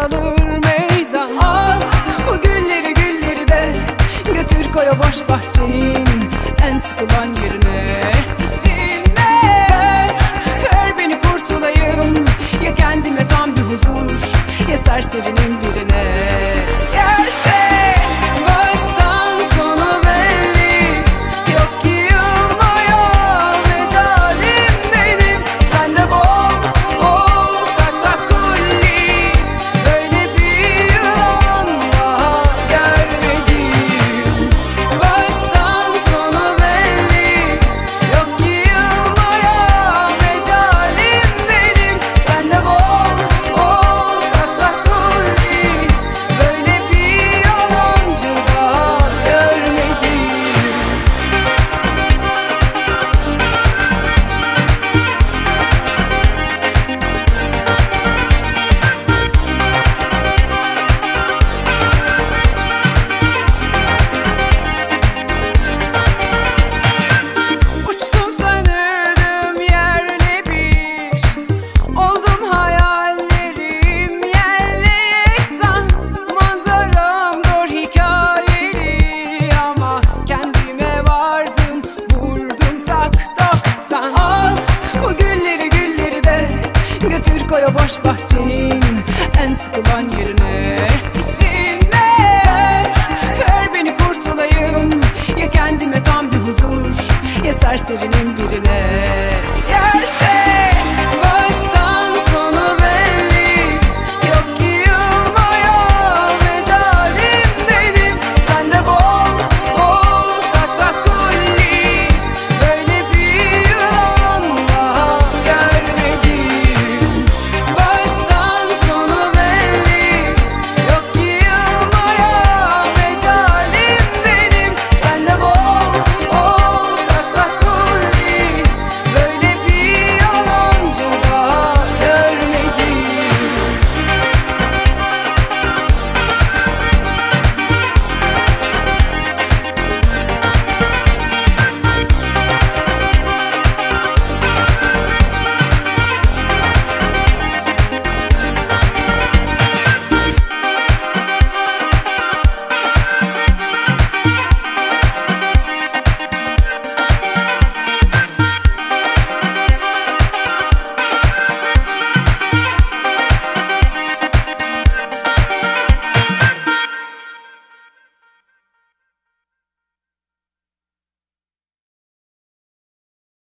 kalır meydan. Al bu gülleri gülleri de Götür koy o boş bahçenin En sıkılan yerine. İşine ver, ver beni kurtulayım. Ya kendime tam bir huzur Ya serserinin bir Koy boş bahçenin en sıkılan yerine. İşine ver beni kurtulayım. Ya kendime tam bir huzur Ya serserinin